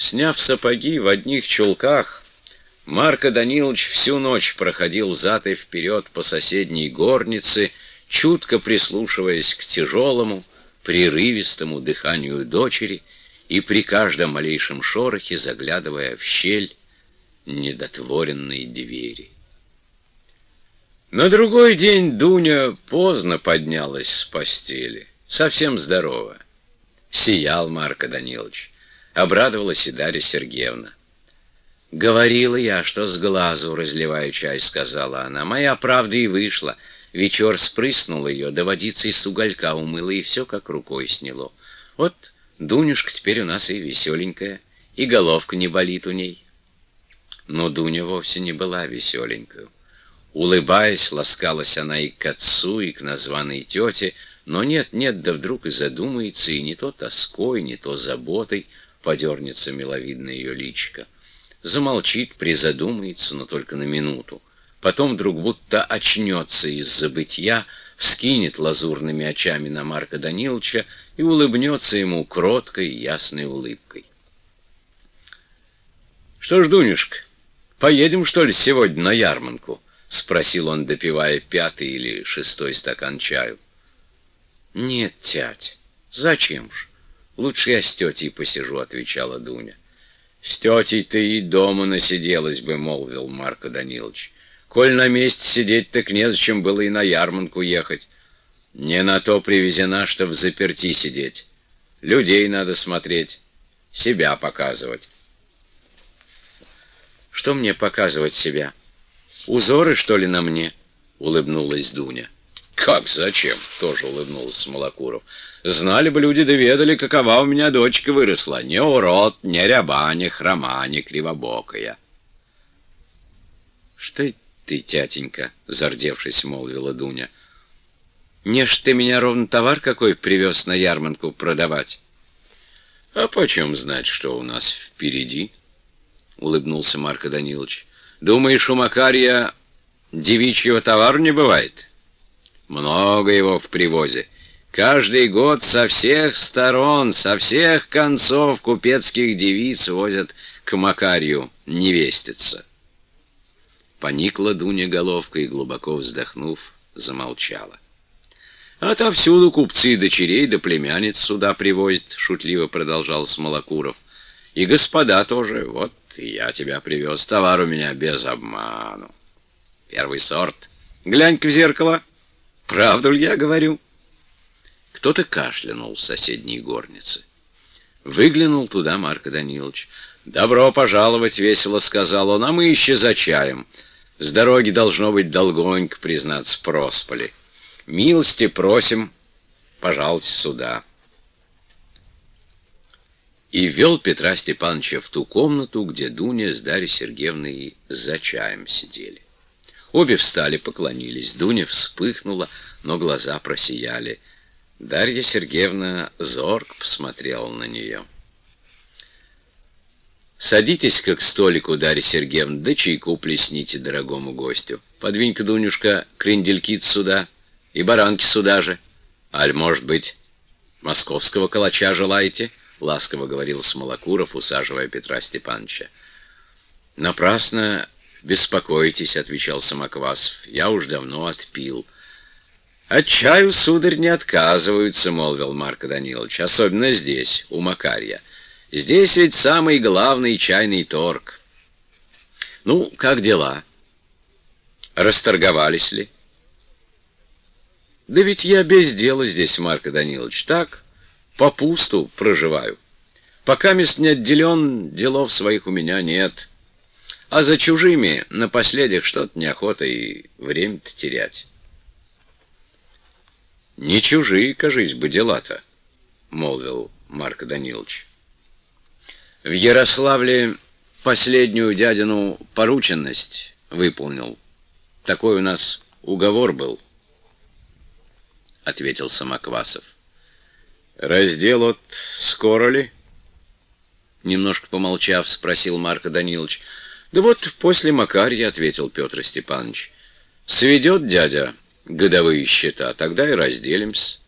Сняв сапоги в одних чулках, Марко Данилович всю ночь проходил зад и вперед по соседней горнице, чутко прислушиваясь к тяжелому, прерывистому дыханию дочери и при каждом малейшем шорохе заглядывая в щель недотворенной двери. На другой день Дуня поздно поднялась с постели, совсем здорова. Сиял Марко Данилович, обрадовалась и Дарья Сергеевна. «Говорила я, что с глазу разливаю чай», — сказала она. «Моя правда и вышла. Вечер спрыснул ее, да водицей с уголька умыла, и все как рукой сняло. Вот Дунюшка теперь у нас и веселенькая, и головка не болит у ней». Но Дуня вовсе не была веселенькой. Улыбаясь, ласкалась она и к отцу, и к названной тете, но нет-нет, да вдруг и задумается, и не то тоской, не то заботой подернется миловидное ее личико. Замолчит, призадумается, но только на минуту. Потом вдруг будто очнется из забытья, вскинет лазурными очами на Марка Даниловича и улыбнется ему кроткой, ясной улыбкой. «Что ж, Дунюшка, поедем, что ли, сегодня на ярмарку?» — спросил он, допивая пятый или шестой стакан чаю. «Нет, тять, зачем ж? Лучше я с тетей посижу», — отвечала Дуня. «С тетей ты и дома насиделась бы», — молвил Марко Данилович. «Коль на месте сидеть, так незачем было и на ярмарку ехать. Не на то привезена, чтоб заперти сидеть. Людей надо смотреть, себя показывать». «Что мне показывать себя? Узоры, что ли, на мне?» — улыбнулась Дуня. «Как, зачем?» — тоже улыбнулся Смолокуров. «Знали бы люди, доведали, какова у меня дочка выросла. Не урод, не ряба, не хрома, не кривобокая». «Что ты, тятенька?» — зардевшись, молвила Дуня. «Не ж ты меня ровно товар какой привез на ярмарку продавать». «А почем знать, что у нас впереди?» — улыбнулся Марко Данилович. «Думаешь, у Макария девичьего товара не бывает?» Много его в привозе. Каждый год со всех сторон, со всех концов купецких девиц возят к Макарию невеститься. Поникла Дуня головкой глубоко вздохнув, замолчала. «Отовсюду купцы дочерей да племянниц сюда привозят», — шутливо продолжал Смолокуров. «И господа тоже. Вот я тебя привез. Товар у меня без обману. Первый сорт. Глянь-ка в зеркало». Правду ли я говорю? Кто-то кашлянул в соседней горнице. Выглянул туда Марко Данилович. «Добро пожаловать», — весело сказал он, — «а мы еще за чаем. С дороги должно быть долгонько, признаться, проспали. Милости просим, пожалуйте сюда». И вел Петра Степановича в ту комнату, где Дуня с Дарьей Сергеевной за чаем сидели. Обе встали, поклонились. Дуня вспыхнула, но глаза просияли. Дарья Сергеевна зорк посмотрела на нее. «Садитесь как к столику, Дарья Сергеевна, да чайку плесните дорогому гостю. Подвинь-ка, Дунюшка, кренделькит сюда и баранки сюда же. Аль, может быть, московского калача желаете?» — ласково говорил Смолокуров, усаживая Петра Степановича. Напрасно «Беспокойтесь», — отвечал Самоквасов, — «я уж давно отпил». «От чаю, сударь, не отказываются», — молвил Марко Данилович, — «особенно здесь, у Макарья. Здесь ведь самый главный чайный торг». «Ну, как дела? Расторговались ли?» «Да ведь я без дела здесь, Марко Данилович, так, попусту проживаю. Пока мест не отделен, делов своих у меня нет». А за чужими напоследок что-то неохота и время-то терять. «Не чужие, кажись бы, дела-то», — молвил Марко Данилович. «В Ярославле последнюю дядину порученность выполнил. Такой у нас уговор был», — ответил Самоквасов. «Раздел от скоро ли?» Немножко помолчав, спросил Марко Данилович. Да вот после Макарья, — ответил Петр Степанович. Сведет дядя годовые счета, тогда и разделимся.